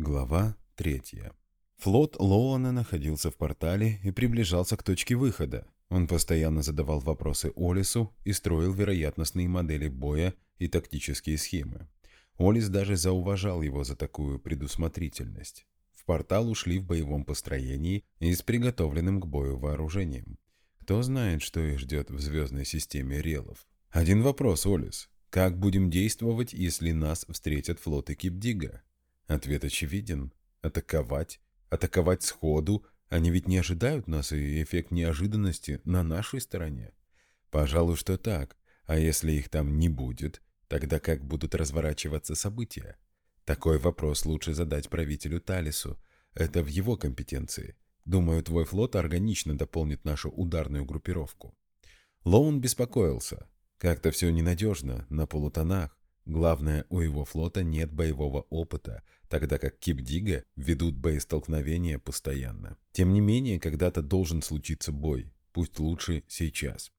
Глава третья. Флот Лоуана находился в портале и приближался к точке выхода. Он постоянно задавал вопросы Олису и строил вероятностные модели боя и тактические схемы. Олис даже зауважал его за такую предусмотрительность. В портал ушли в боевом построении и с приготовленным к бою вооружением. Кто знает, что их ждет в звездной системе релов. Один вопрос, Олис. Как будем действовать, если нас встретят флоты Кипдига? Ответ очевиден. Атаковать. Атаковать сходу. Они ведь не ожидают нас, и эффект неожиданности на нашей стороне. Пожалуй, что так. А если их там не будет, тогда как будут разворачиваться события? Такой вопрос лучше задать правителю Талису. Это в его компетенции. Думаю, твой флот органично дополнит нашу ударную группировку. Лоун беспокоился. Как-то все ненадежно, на полутонах. Главное, у его флота нет боевого опыта, тогда как Кипдига ведут боестолкновения постоянно. Тем не менее, когда-то должен случиться бой, пусть лучше сейчас.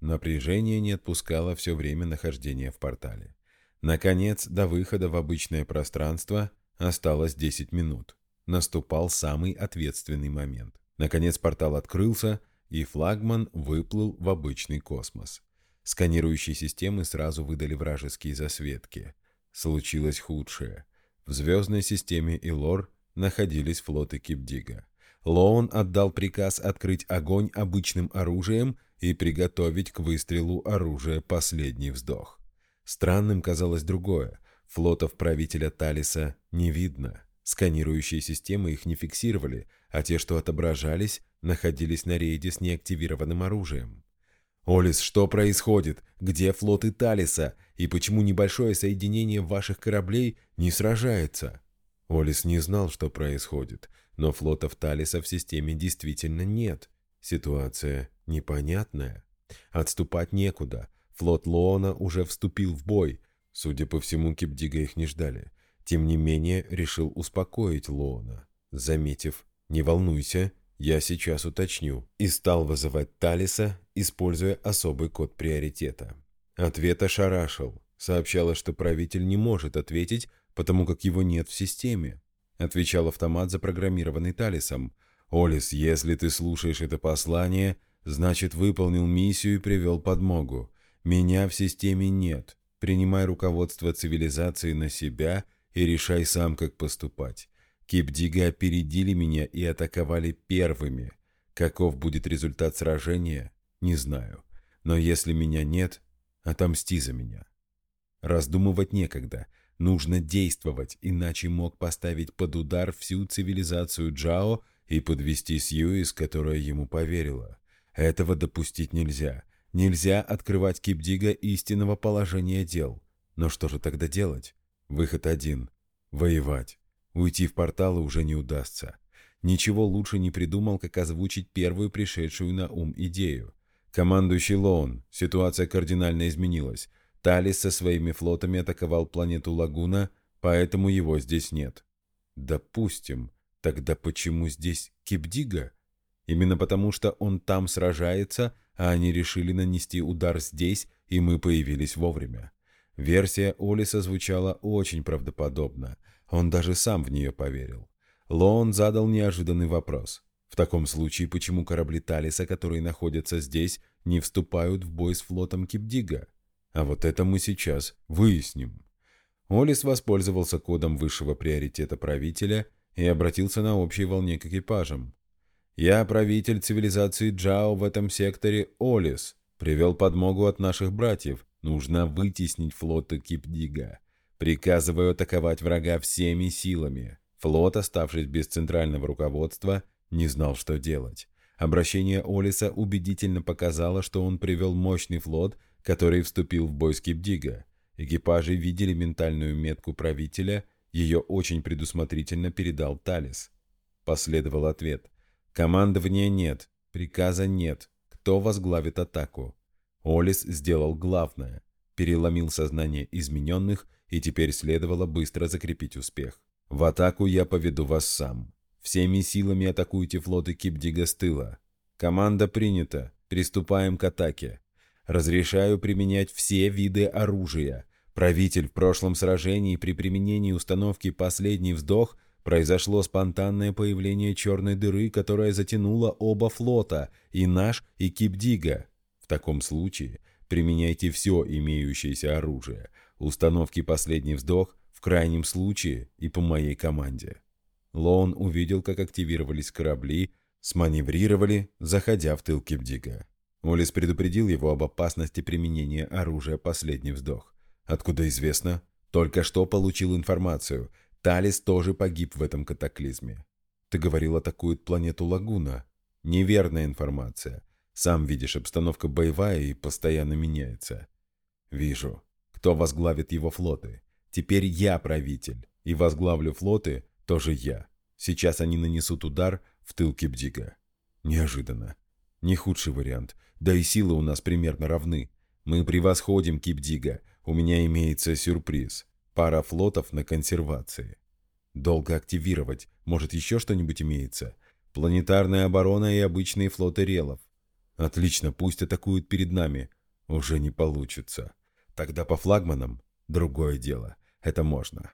Напряжение не отпускало все время нахождения в портале. Наконец, до выхода в обычное пространство осталось 10 минут. Наступал самый ответственный момент. Наконец портал открылся, и флагман выплыл в обычный космос. Сканирующие системы сразу выдали вражеские засветки. Случилось худшее. В звездной системе Илор находились флоты Кипдига. Лоун отдал приказ открыть огонь обычным оружием и приготовить к выстрелу оружие «Последний вздох». Странным казалось другое. Флотов правителя Талиса не видно. Сканирующие системы их не фиксировали, а те, что отображались, находились на рейде с неактивированным оружием. «Олис, что происходит? Где флоты Талиса? И почему небольшое соединение ваших кораблей не сражается?» Олис не знал, что происходит, но флотов Талиса в системе действительно нет. Ситуация непонятная. Отступать некуда. Флот Лоона уже вступил в бой. Судя по всему, Кипдига их не ждали. Тем не менее, решил успокоить Лоона, заметив «Не волнуйся, я сейчас уточню. И стал вызывать Талиса, используя особый код приоритета. Ответ ошарашил. Сообщало, что правитель не может ответить, потому как его нет в системе. Отвечал автомат, запрограммированный Талисом. «Олис, если ты слушаешь это послание, значит, выполнил миссию и привел подмогу. Меня в системе нет. Принимай руководство цивилизации на себя и решай сам, как поступать. Кипдига опередили меня и атаковали первыми. Каков будет результат сражения, не знаю. Но если меня нет, отомсти за меня. Раздумывать некогда. Нужно действовать, иначе мог поставить под удар всю цивилизацию Джао и подвести Сьюис, которая ему поверила. Этого допустить нельзя. Нельзя открывать Кипдига истинного положения дел. Но что же тогда делать? Выход один — воевать. Уйти в порталы уже не удастся. Ничего лучше не придумал, как озвучить первую пришедшую на ум идею. Командующий Лоун, ситуация кардинально изменилась. Талис со своими флотами атаковал планету Лагуна, поэтому его здесь нет. Допустим. Тогда почему здесь Кипдига? Именно потому, что он там сражается, а они решили нанести удар здесь, и мы появились вовремя. Версия Олиса звучала очень правдоподобно – он даже сам в нее поверил. Лоон задал неожиданный вопрос. В таком случае, почему корабли Талиса, которые находятся здесь, не вступают в бой с флотом Кипдига? А вот это мы сейчас выясним. Олис воспользовался кодом высшего приоритета правителя и обратился на общей волне к экипажам. «Я правитель цивилизации Джао в этом секторе Олис. Привел подмогу от наших братьев. Нужно вытеснить флоты Кипдига. Приказываю атаковать врага всеми силами. Флот, оставшись без центрального руководства, не знал, что делать. Обращение Олиса убедительно показало, что он привел мощный флот, который вступил в бой с Кипдига. Экипажи видели ментальную метку правителя, ее очень предусмотрительно передал Талис. Последовал ответ. Командования нет, приказа нет. Кто возглавит атаку? Олис сделал главное. Переломил сознание измененных и теперь следовало быстро закрепить успех. В атаку я поведу вас сам. Всеми силами атакуйте флоты Кипдига с тыла. Команда принята. Приступаем к атаке. Разрешаю применять все виды оружия. Правитель в прошлом сражении при применении установки «Последний вздох» произошло спонтанное появление черной дыры, которая затянула оба флота, и наш, и Кипдига. В таком случае применяйте все имеющееся оружие. Установки «Последний вздох» в крайнем случае и по моей команде. Лоун увидел, как активировались корабли, сманеврировали, заходя в тыл Кипдига. Олис предупредил его об опасности применения оружия «Последний вздох». Откуда известно? Только что получил информацию. Талис тоже погиб в этом катаклизме. Ты говорил, атакует планету Лагуна. Неверная информация. Сам видишь, обстановка боевая и постоянно меняется. Вижу. Кто возглавит его флоты? Теперь я правитель. И возглавлю флоты тоже я. Сейчас они нанесут удар в тыл Кипдига. Неожиданно. Не худший вариант. Да и силы у нас примерно равны. Мы превосходим Кипдига. У меня имеется сюрприз. Пара флотов на консервации. Долго активировать. Может, еще что-нибудь имеется? Планетарная оборона и обычные флоты релов. Отлично, пусть атакуют перед нами. Уже не получится. Тогда по флагманам другое дело. Это можно.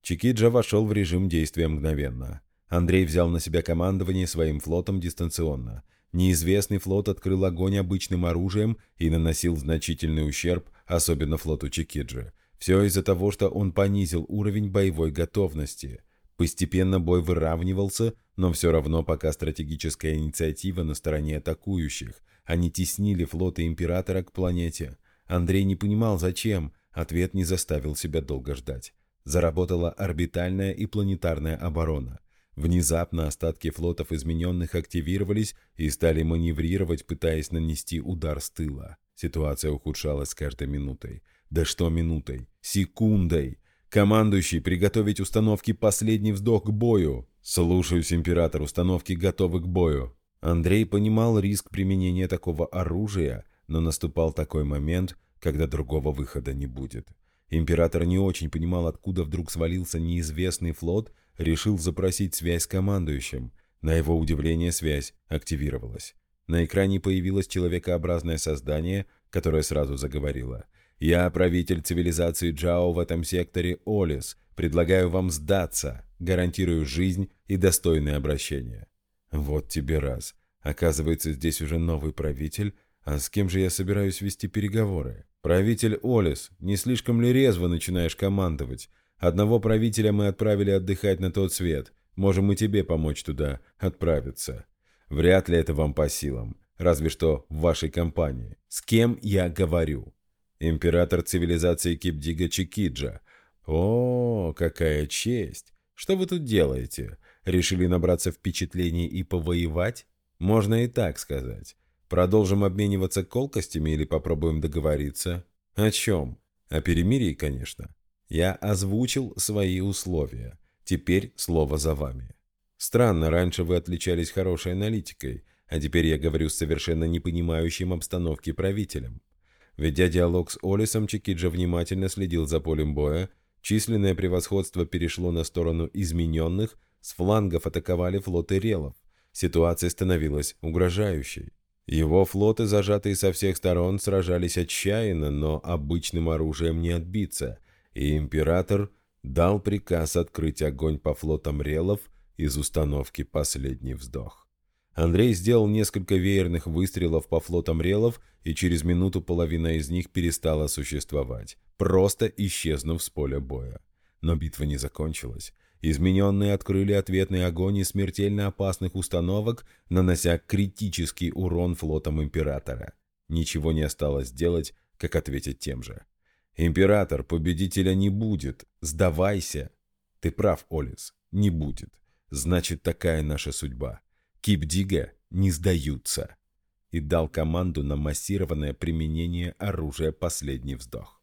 Чикиджа вошел в режим действия мгновенно. Андрей взял на себя командование своим флотом дистанционно – Неизвестный флот открыл огонь обычным оружием и наносил значительный ущерб, особенно флоту Чикиджи. Все из-за того, что он понизил уровень боевой готовности. Постепенно бой выравнивался, но все равно пока стратегическая инициатива на стороне атакующих. Они теснили флоты Императора к планете. Андрей не понимал, зачем. Ответ не заставил себя долго ждать. Заработала орбитальная и планетарная оборона. Внезапно остатки флотов измененных активировались и стали маневрировать, пытаясь нанести удар с тыла. Ситуация ухудшалась с каждой минутой. Да что минутой? Секундой! Командующий, приготовить установки «Последний вздох» к бою. Слушаюсь, император, установки готовы к бою. Андрей понимал риск применения такого оружия, но наступал такой момент, когда другого выхода не будет. Император не очень понимал, откуда вдруг свалился неизвестный флот решил запросить связь с командующим. На его удивление связь активировалась. На экране появилось человекообразное создание, которое сразу заговорило. «Я правитель цивилизации Джао в этом секторе Олис. Предлагаю вам сдаться. Гарантирую жизнь и достойное обращение». «Вот тебе раз. Оказывается, здесь уже новый правитель. А с кем же я собираюсь вести переговоры?» «Правитель Олис, не слишком ли резво начинаешь командовать? Одного правителя мы отправили отдыхать на тот свет. Можем и тебе помочь туда отправиться. Вряд ли это вам по силам. Разве что в вашей компании. С кем я говорю? Император цивилизации Кипдига Чикиджа. О, какая честь! Что вы тут делаете? Решили набраться впечатлений и повоевать? Можно и так сказать. Продолжим обмениваться колкостями или попробуем договориться? О чем? О перемирии, конечно. Я озвучил свои условия. Теперь слово за вами. Странно, раньше вы отличались хорошей аналитикой, а теперь я говорю с совершенно непонимающим обстановки правителем. Ведя диалог с Олисом, Чикиджа внимательно следил за полем боя. Численное превосходство перешло на сторону измененных, с флангов атаковали флоты релов. Ситуация становилась угрожающей. Его флоты, зажатые со всех сторон, сражались отчаянно, но обычным оружием не отбиться – и император дал приказ открыть огонь по флотам релов из установки «Последний вздох». Андрей сделал несколько веерных выстрелов по флотам релов, и через минуту половина из них перестала существовать, просто исчезнув с поля боя. Но битва не закончилась. Измененные открыли ответный огонь из смертельно опасных установок, нанося критический урон флотам Императора. Ничего не осталось делать, как ответить тем же. «Император, победителя не будет. Сдавайся!» «Ты прав, Олис, не будет. Значит, такая наша судьба. Кипдига не сдаются!» И дал команду на массированное применение оружия «Последний вздох».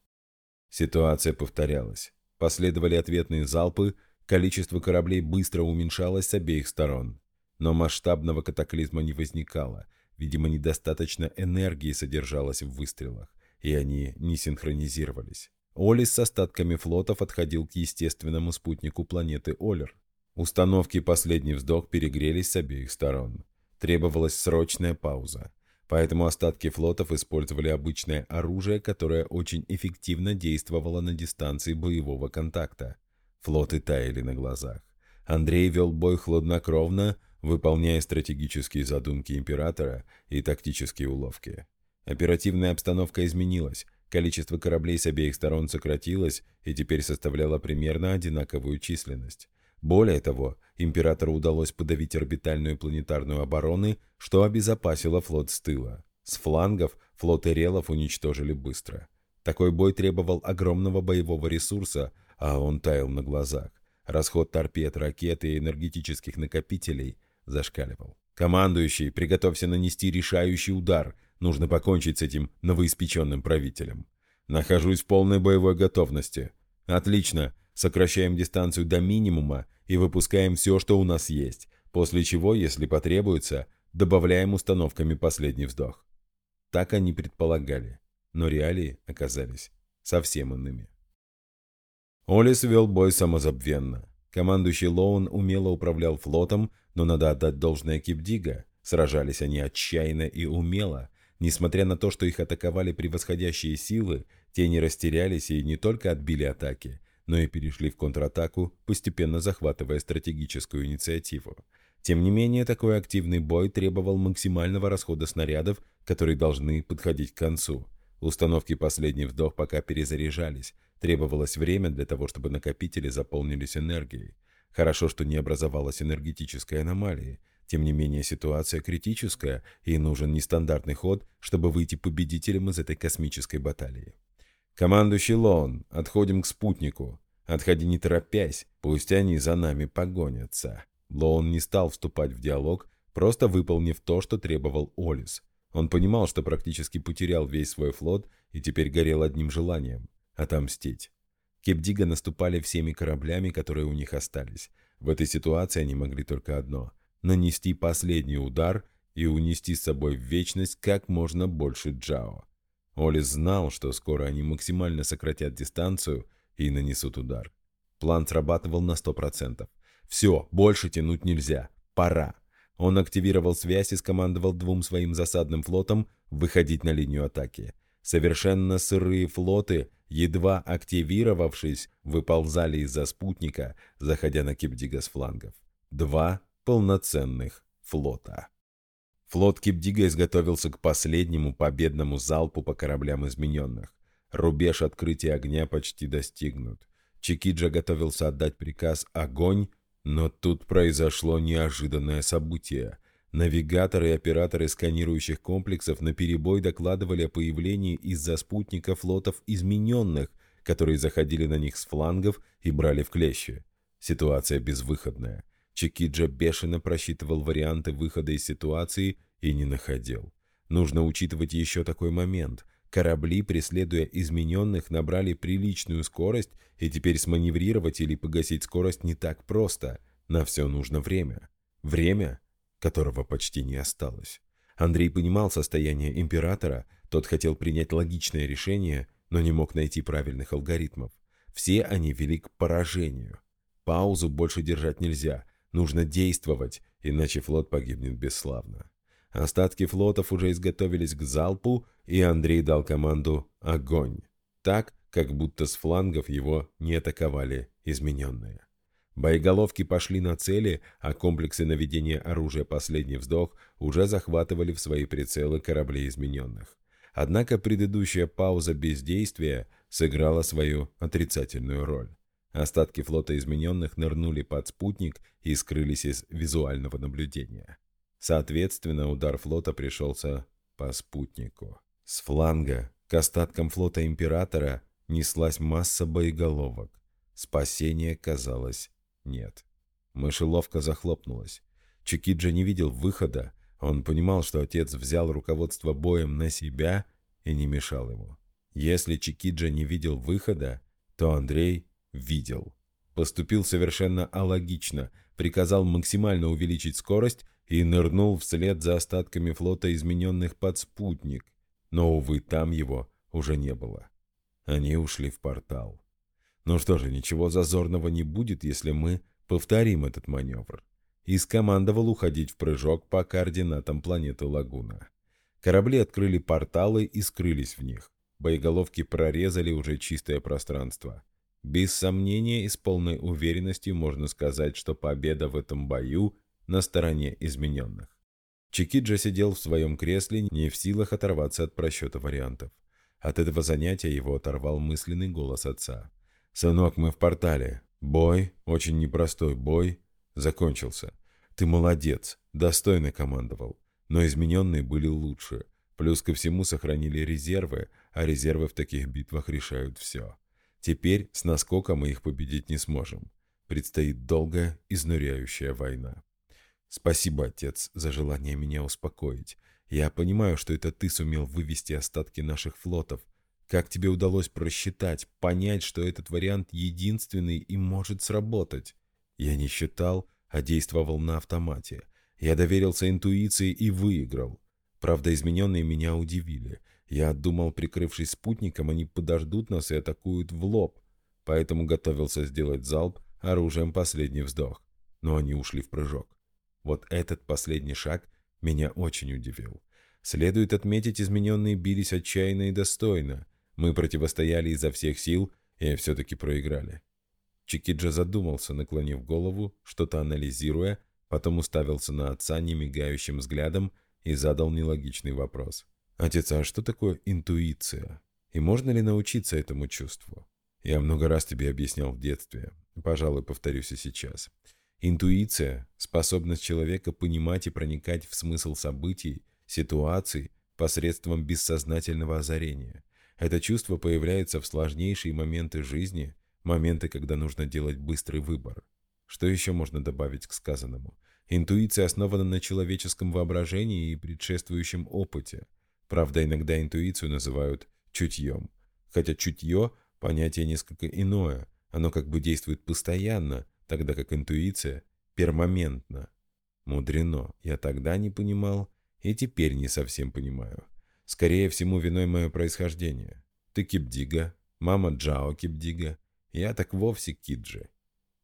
Ситуация повторялась. Последовали ответные залпы, количество кораблей быстро уменьшалось с обеих сторон. Но масштабного катаклизма не возникало. Видимо, недостаточно энергии содержалось в выстрелах и они не синхронизировались. Олис с остатками флотов отходил к естественному спутнику планеты Олер. Установки «Последний вздох» перегрелись с обеих сторон. Требовалась срочная пауза. Поэтому остатки флотов использовали обычное оружие, которое очень эффективно действовало на дистанции боевого контакта. Флоты таяли на глазах. Андрей вел бой хладнокровно, выполняя стратегические задумки императора и тактические уловки. Оперативная обстановка изменилась, количество кораблей с обеих сторон сократилось и теперь составляло примерно одинаковую численность. Более того, императору удалось подавить орбитальную планетарную оборону, что обезопасило флот с тыла. С флангов флоты релов уничтожили быстро. Такой бой требовал огромного боевого ресурса, а он таял на глазах. Расход торпед, ракет и энергетических накопителей зашкаливал. «Командующий, приготовься нанести решающий удар. Нужно покончить с этим новоиспеченным правителем. Нахожусь в полной боевой готовности. Отлично. Сокращаем дистанцию до минимума и выпускаем все, что у нас есть, после чего, если потребуется, добавляем установками последний вздох. Так они предполагали, но реалии оказались совсем иными. Олис вел бой самозабвенно. Командующий Лоун умело управлял флотом, но надо отдать должное Кипдига. Сражались они отчаянно и умело. Несмотря на то, что их атаковали превосходящие силы, те не растерялись и не только отбили атаки, но и перешли в контратаку, постепенно захватывая стратегическую инициативу. Тем не менее, такой активный бой требовал максимального расхода снарядов, которые должны подходить к концу. Установки «Последний вдох» пока перезаряжались. Требовалось время для того, чтобы накопители заполнились энергией. Хорошо, что не образовалась энергетической аномалии. Тем не менее, ситуация критическая, и нужен нестандартный ход, чтобы выйти победителем из этой космической баталии. «Командующий Лоун, отходим к спутнику. Отходи не торопясь, пусть они за нами погонятся». Лоун не стал вступать в диалог, просто выполнив то, что требовал Олис. Он понимал, что практически потерял весь свой флот и теперь горел одним желанием — отомстить. Кепдига наступали всеми кораблями, которые у них остались. В этой ситуации они могли только одно — нанести последний удар и унести с собой в вечность как можно больше Джао. Олис знал, что скоро они максимально сократят дистанцию и нанесут удар. План срабатывал на 100%. Все, больше тянуть нельзя. Пора. Он активировал связь и скомандовал двум своим засадным флотам выходить на линию атаки. Совершенно сырые флоты, едва активировавшись, выползали из-за спутника, заходя на Кипдига с флангов. Два полноценных флота. Флот Кипдига изготовился к последнему победному залпу по кораблям измененных. Рубеж открытия огня почти достигнут. Чикиджа готовился отдать приказ «Огонь», но тут произошло неожиданное событие. Навигаторы и операторы сканирующих комплексов наперебой докладывали о появлении из-за спутника флотов измененных, которые заходили на них с флангов и брали в клещи. Ситуация безвыходная. Чекиджа бешено просчитывал варианты выхода из ситуации и не находил. Нужно учитывать еще такой момент. Корабли, преследуя измененных, набрали приличную скорость, и теперь сманеврировать или погасить скорость не так просто. На все нужно время. Время, которого почти не осталось. Андрей понимал состояние императора, тот хотел принять логичное решение, но не мог найти правильных алгоритмов. Все они вели к поражению. Паузу больше держать нельзя, нужно действовать, иначе флот погибнет бесславно. Остатки флотов уже изготовились к залпу, и Андрей дал команду «Огонь!» Так, как будто с флангов его не атаковали измененные. Боеголовки пошли на цели, а комплексы наведения оружия «Последний вздох» уже захватывали в свои прицелы корабли измененных. Однако предыдущая пауза бездействия сыграла свою отрицательную роль. Остатки флота измененных нырнули под спутник и скрылись из визуального наблюдения. Соответственно, удар флота пришелся по спутнику. С фланга к остаткам флота Императора неслась масса боеголовок. Спасения, казалось, нет. Мышеловка захлопнулась. Чикиджа не видел выхода. Он понимал, что отец взял руководство боем на себя и не мешал ему. Если Чикиджа не видел выхода, то Андрей видел. Поступил совершенно алогично, приказал максимально увеличить скорость и нырнул вслед за остатками флота измененных под спутник. Но, увы, там его уже не было. Они ушли в портал. Ну что же, ничего зазорного не будет, если мы повторим этот маневр. И скомандовал уходить в прыжок по координатам планеты Лагуна. Корабли открыли порталы и скрылись в них. Боеголовки прорезали уже чистое пространство. Без сомнения и с полной уверенностью можно сказать, что победа в этом бою на стороне измененных. Чикиджа сидел в своем кресле, не в силах оторваться от просчета вариантов. От этого занятия его оторвал мысленный голос отца. «Сынок, мы в портале. Бой, очень непростой бой, закончился. Ты молодец, достойно командовал. Но измененные были лучше. Плюс ко всему сохранили резервы, а резервы в таких битвах решают все. Теперь с наскока мы их победить не сможем. Предстоит долгая, изнуряющая война. Спасибо, отец, за желание меня успокоить. Я понимаю, что это ты сумел вывести остатки наших флотов. Как тебе удалось просчитать, понять, что этот вариант единственный и может сработать? Я не считал, а действовал на автомате. Я доверился интуиции и выиграл. Правда, измененные меня удивили. Я думал, прикрывшись спутником, они подождут нас и атакуют в лоб. Поэтому готовился сделать залп оружием последний вздох. Но они ушли в прыжок. Вот этот последний шаг меня очень удивил. Следует отметить, измененные бились отчаянно и достойно. Мы противостояли изо всех сил и все-таки проиграли. Чикиджа задумался, наклонив голову, что-то анализируя, потом уставился на отца немигающим взглядом и задал нелогичный вопрос. «Отец, а что такое интуиция? И можно ли научиться этому чувству?» Я много раз тебе объяснял в детстве. Пожалуй, повторюсь и сейчас. Интуиция – способность человека понимать и проникать в смысл событий, ситуаций посредством бессознательного озарения. Это чувство появляется в сложнейшие моменты жизни, моменты, когда нужно делать быстрый выбор. Что еще можно добавить к сказанному? Интуиция основана на человеческом воображении и предшествующем опыте. Правда, иногда интуицию называют чутьем. Хотя чутье – понятие несколько иное, оно как бы действует постоянно, тогда как интуиция пермоментна. Мудрено, я тогда не понимал и теперь не совсем понимаю. Скорее всему, виной мое происхождение. Ты Кипдига, мама Джао Кипдига, я так вовсе Киджи.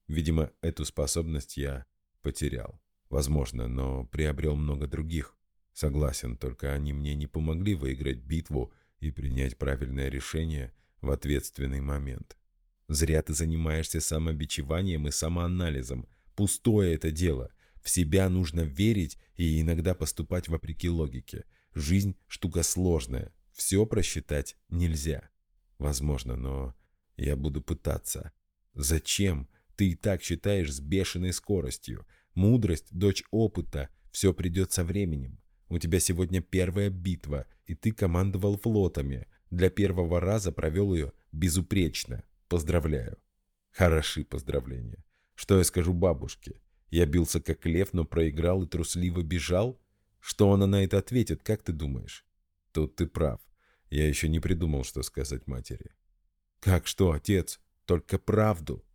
Видимо, эту способность я потерял. Возможно, но приобрел много других. Согласен, только они мне не помогли выиграть битву и принять правильное решение в ответственный момент. Зря ты занимаешься самобичеванием и самоанализом. Пустое это дело. В себя нужно верить и иногда поступать вопреки логике. Жизнь – штука сложная. Все просчитать нельзя. Возможно, но я буду пытаться. Зачем? Ты и так считаешь с бешеной скоростью. Мудрость – дочь опыта. Все придет со временем. У тебя сегодня первая битва, и ты командовал флотами. Для первого раза провел ее безупречно. Поздравляю. Хороши поздравления. Что я скажу бабушке? Я бился как лев, но проиграл и трусливо бежал? Что она на это ответит, как ты думаешь? Тут ты прав. Я еще не придумал, что сказать матери. Как что, отец? Только правду.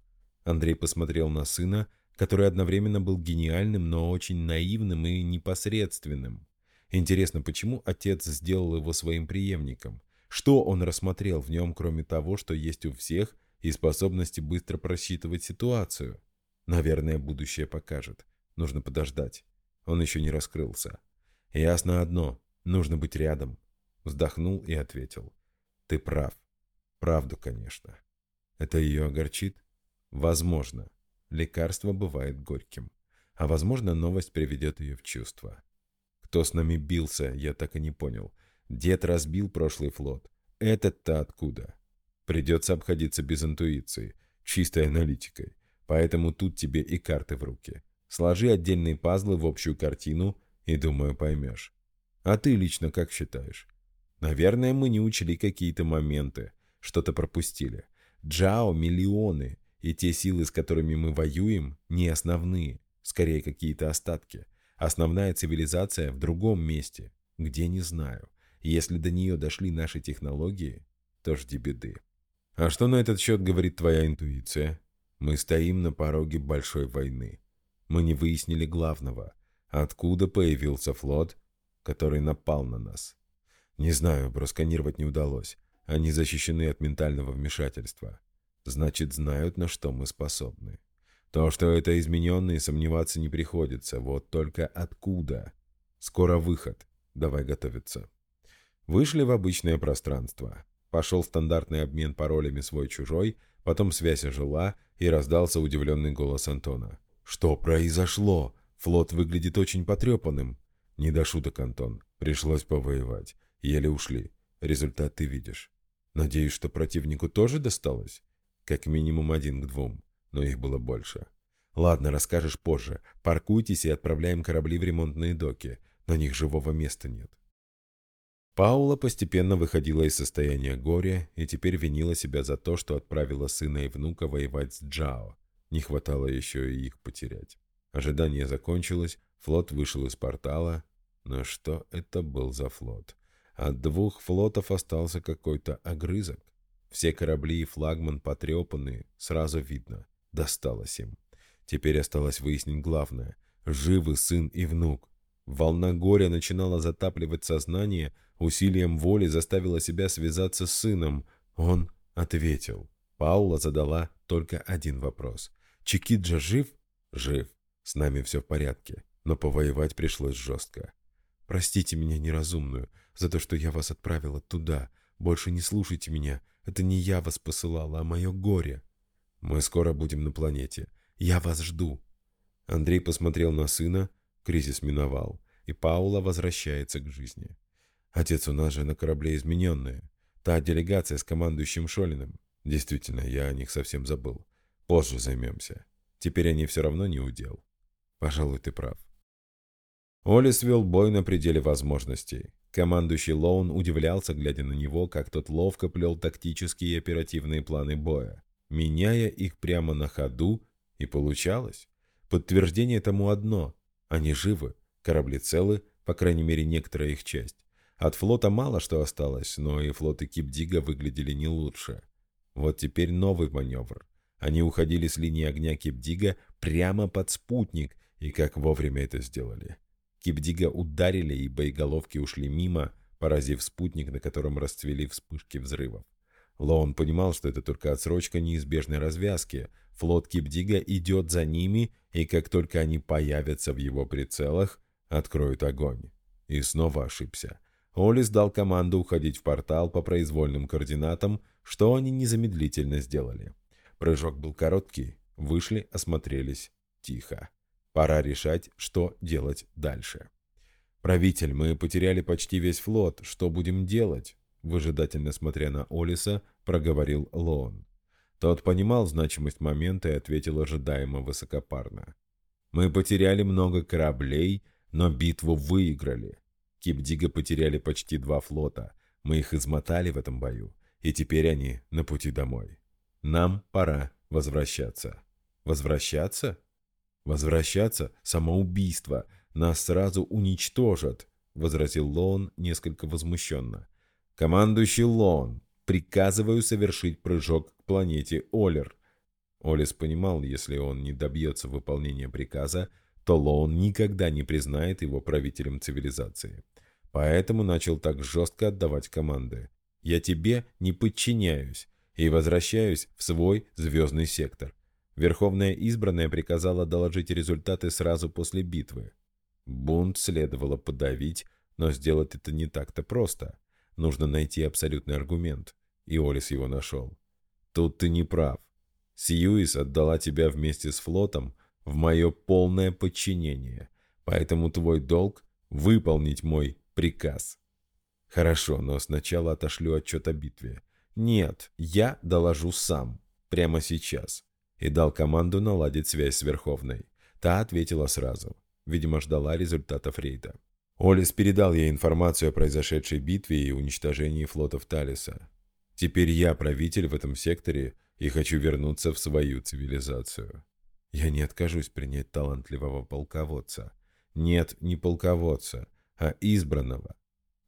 Андрей посмотрел на сына, который одновременно был гениальным, но очень наивным и непосредственным. Интересно, почему отец сделал его своим преемником? Что он рассмотрел в нем, кроме того, что есть у всех, и способности быстро просчитывать ситуацию. Наверное, будущее покажет. Нужно подождать. Он еще не раскрылся. Ясно одно. Нужно быть рядом. Вздохнул и ответил. Ты прав. Правду, конечно. Это ее огорчит? Возможно. Лекарство бывает горьким. А возможно, новость приведет ее в чувство. Кто с нами бился, я так и не понял. Дед разбил прошлый флот. Этот-то откуда? Придется обходиться без интуиции, чистой аналитикой. Поэтому тут тебе и карты в руки. Сложи отдельные пазлы в общую картину и, думаю, поймешь. А ты лично как считаешь? Наверное, мы не учли какие-то моменты, что-то пропустили. Джао миллионы, и те силы, с которыми мы воюем, не основные, скорее какие-то остатки. Основная цивилизация в другом месте, где не знаю. Если до нее дошли наши технологии, то жди беды. А что на этот счет говорит твоя интуиция? Мы стоим на пороге большой войны. Мы не выяснили главного. Откуда появился флот, который напал на нас? Не знаю, просканировать не удалось. Они защищены от ментального вмешательства. Значит, знают, на что мы способны. То, что это измененные, сомневаться не приходится. Вот только откуда? Скоро выход. Давай готовиться. Вышли в обычное пространство. Пошел стандартный обмен паролями свой-чужой, Потом связь ожила, и раздался удивленный голос Антона. «Что произошло? Флот выглядит очень потрепанным». «Не до шуток, Антон. Пришлось повоевать. Еле ушли. Результат ты видишь. Надеюсь, что противнику тоже досталось? Как минимум один к двум, но их было больше. Ладно, расскажешь позже. Паркуйтесь и отправляем корабли в ремонтные доки. На них живого места нет. Паула постепенно выходила из состояния горя и теперь винила себя за то, что отправила сына и внука воевать с Джао. Не хватало еще и их потерять. Ожидание закончилось, флот вышел из портала. Но что это был за флот? От двух флотов остался какой-то огрызок. Все корабли и флагман потрепанные, сразу видно. Досталось им. Теперь осталось выяснить главное. Живы сын и внук. Волна горя начинала затапливать сознание, усилием воли заставила себя связаться с сыном. Он ответил. Паула задала только один вопрос. «Чикиджа жив?» «Жив. С нами все в порядке. Но повоевать пришлось жестко. Простите меня неразумную за то, что я вас отправила туда. Больше не слушайте меня. Это не я вас посылала, а мое горе. Мы скоро будем на планете. Я вас жду». Андрей посмотрел на сына, кризис миновал, и Паула возвращается к жизни. «Отец, у нас же на корабле измененные. Та делегация с командующим Шолиным. Действительно, я о них совсем забыл. Позже займемся. Теперь они все равно не удел. Пожалуй, ты прав». Олис вел бой на пределе возможностей. Командующий Лоун удивлялся, глядя на него, как тот ловко плел тактические и оперативные планы боя, меняя их прямо на ходу и получалось. Подтверждение тому одно. Они живы, корабли целы, по крайней мере некоторая их часть. От флота мало что осталось, но и флоты Кипдига выглядели не лучше. Вот теперь новый маневр. Они уходили с линии огня Кипдига прямо под спутник, и как вовремя это сделали. Кипдига ударили, и боеголовки ушли мимо, поразив спутник, на котором расцвели вспышки взрывов. Лоун понимал, что это только отсрочка неизбежной развязки. Флот Кипдига идет за ними, и как только они появятся в его прицелах, откроют огонь. И снова ошибся. Олис дал команду уходить в портал по произвольным координатам, что они незамедлительно сделали. Прыжок был короткий, вышли, осмотрелись. Тихо. Пора решать, что делать дальше. «Правитель, мы потеряли почти весь флот. Что будем делать?» выжидательно смотря на Олиса, проговорил Лоон. Тот понимал значимость момента и ответил ожидаемо высокопарно. «Мы потеряли много кораблей, но битву выиграли. Кипдига потеряли почти два флота. Мы их измотали в этом бою, и теперь они на пути домой. Нам пора возвращаться». «Возвращаться?» «Возвращаться? Самоубийство. Нас сразу уничтожат», — возразил Лоун несколько возмущенно. «Командующий Лон, приказываю совершить прыжок к планете Олер». Олис понимал, если он не добьется выполнения приказа, то Лоун никогда не признает его правителем цивилизации. Поэтому начал так жестко отдавать команды. «Я тебе не подчиняюсь и возвращаюсь в свой звездный сектор». Верховная избранная приказала доложить результаты сразу после битвы. Бунт следовало подавить, но сделать это не так-то просто. Нужно найти абсолютный аргумент. И Олис его нашел. Тут ты не прав. Сьюис отдала тебя вместе с флотом в мое полное подчинение. Поэтому твой долг — выполнить мой приказ. Хорошо, но сначала отошлю отчет о битве. Нет, я доложу сам. Прямо сейчас. И дал команду наладить связь с Верховной. Та ответила сразу. Видимо, ждала результатов рейда. Олис передал ей информацию о произошедшей битве и уничтожении флотов Талиса. Теперь я правитель в этом секторе и хочу вернуться в свою цивилизацию. Я не откажусь принять талантливого полководца. Нет, не полководца, а избранного,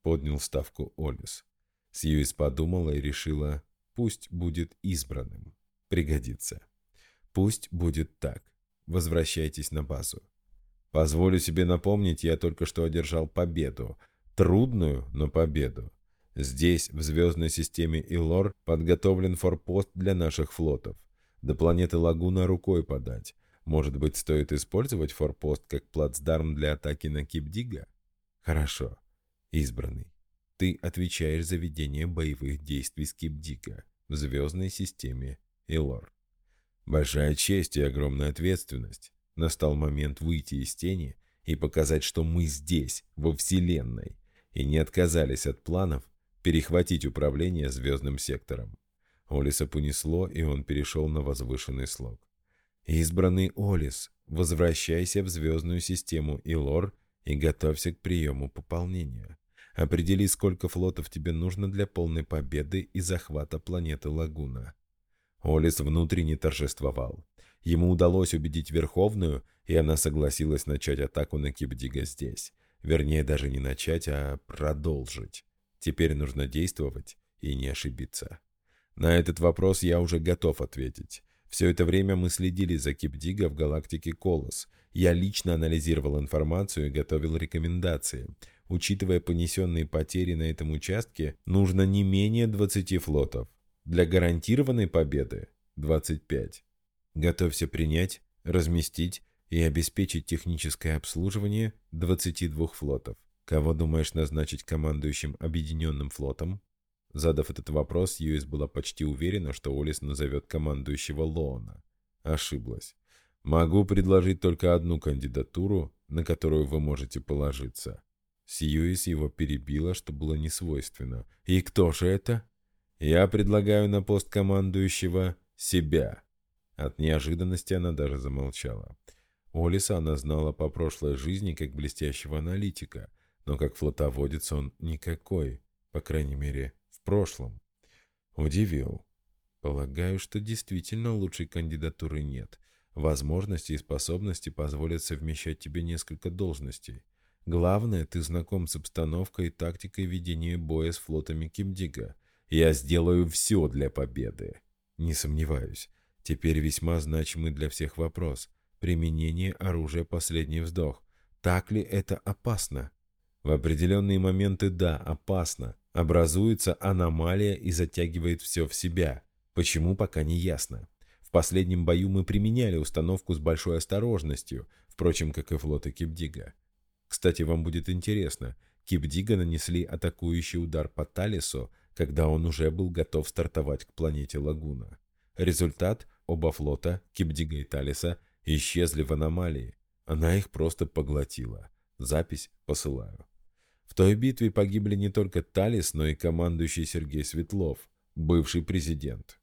поднял ставку Олис. Сьюис подумала и решила, пусть будет избранным. Пригодится. Пусть будет так. Возвращайтесь на базу. Позволю себе напомнить, я только что одержал победу. Трудную, но победу. Здесь, в звездной системе Илор, подготовлен форпост для наших флотов. До планеты Лагуна рукой подать. Может быть, стоит использовать форпост как плацдарм для атаки на Кипдига? Хорошо. Избранный. Ты отвечаешь за ведение боевых действий с Кипдига в звездной системе и Лор. Большая честь и огромная ответственность. Настал момент выйти из тени и показать, что мы здесь, во Вселенной, и не отказались от планов перехватить управление звездным сектором. Олиса понесло, и он перешел на возвышенный слог. «Избранный Олис, возвращайся в звездную систему Илор и готовься к приему пополнения. Определи, сколько флотов тебе нужно для полной победы и захвата планеты Лагуна». Олис внутренне торжествовал. Ему удалось убедить Верховную, и она согласилась начать атаку на Кипдига здесь. Вернее, даже не начать, а продолжить. Теперь нужно действовать и не ошибиться. На этот вопрос я уже готов ответить. Все это время мы следили за Кипдига в галактике Колос. Я лично анализировал информацию и готовил рекомендации. Учитывая понесенные потери на этом участке, нужно не менее 20 флотов. Для гарантированной победы – 25. Готовься принять, разместить и обеспечить техническое обслуживание 22 флотов. Кого думаешь назначить командующим объединенным флотом? Задав этот вопрос, Юис была почти уверена, что Олис назовет командующего Лоона. Ошиблась. Могу предложить только одну кандидатуру, на которую вы можете положиться. Сьюис его перебила, что было несвойственно. «И кто же это?» «Я предлагаю на пост командующего себя». От неожиданности она даже замолчала. Олиса она знала по прошлой жизни как блестящего аналитика, но как флотоводец он никакой, по крайней мере, в прошлом. Удивил. Полагаю, что действительно лучшей кандидатуры нет. Возможности и способности позволят совмещать тебе несколько должностей. Главное, ты знаком с обстановкой и тактикой ведения боя с флотами Кимдига. Я сделаю все для победы. Не сомневаюсь. Теперь весьма значимый для всех вопрос. Применение оружия «Последний вздох». Так ли это опасно? В определенные моменты да, опасно. Образуется аномалия и затягивает все в себя. Почему, пока не ясно. В последнем бою мы применяли установку с большой осторожностью, впрочем, как и флоты Кипдига. Кстати, вам будет интересно, Кипдига нанесли атакующий удар по Талису, когда он уже был готов стартовать к планете Лагуна. Результат – оба флота, Кипдига и Талиса, исчезли в аномалии. Она их просто поглотила. Запись посылаю. В той битве погибли не только Талис, но и командующий Сергей Светлов, бывший президент.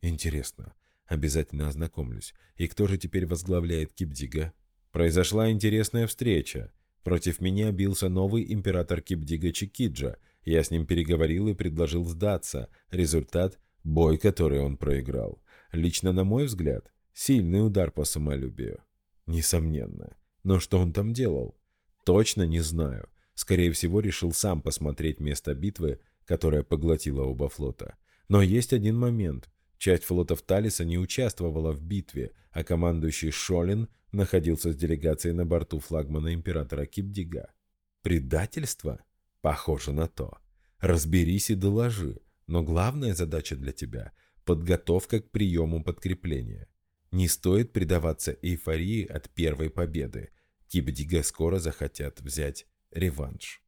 Интересно, обязательно ознакомлюсь. И кто же теперь возглавляет Кипдига? Произошла интересная встреча. Против меня бился новый император Кипдига Чикиджа. Я с ним переговорил и предложил сдаться. Результат – бой, который он проиграл. Лично, на мой взгляд, сильный удар по самолюбию. Несомненно. Но что он там делал? Точно не знаю. Скорее всего, решил сам посмотреть место битвы, которая поглотила оба флота. Но есть один момент. Часть флотов Талиса не участвовала в битве, а командующий Шолин находился с делегацией на борту флагмана императора Кипдига. Предательство? Похоже на то. Разберись и доложи. Но главная задача для тебя – подготовка к приему подкрепления. Не стоит предаваться эйфории от первой победы. Кипдига скоро захотят взять реванш.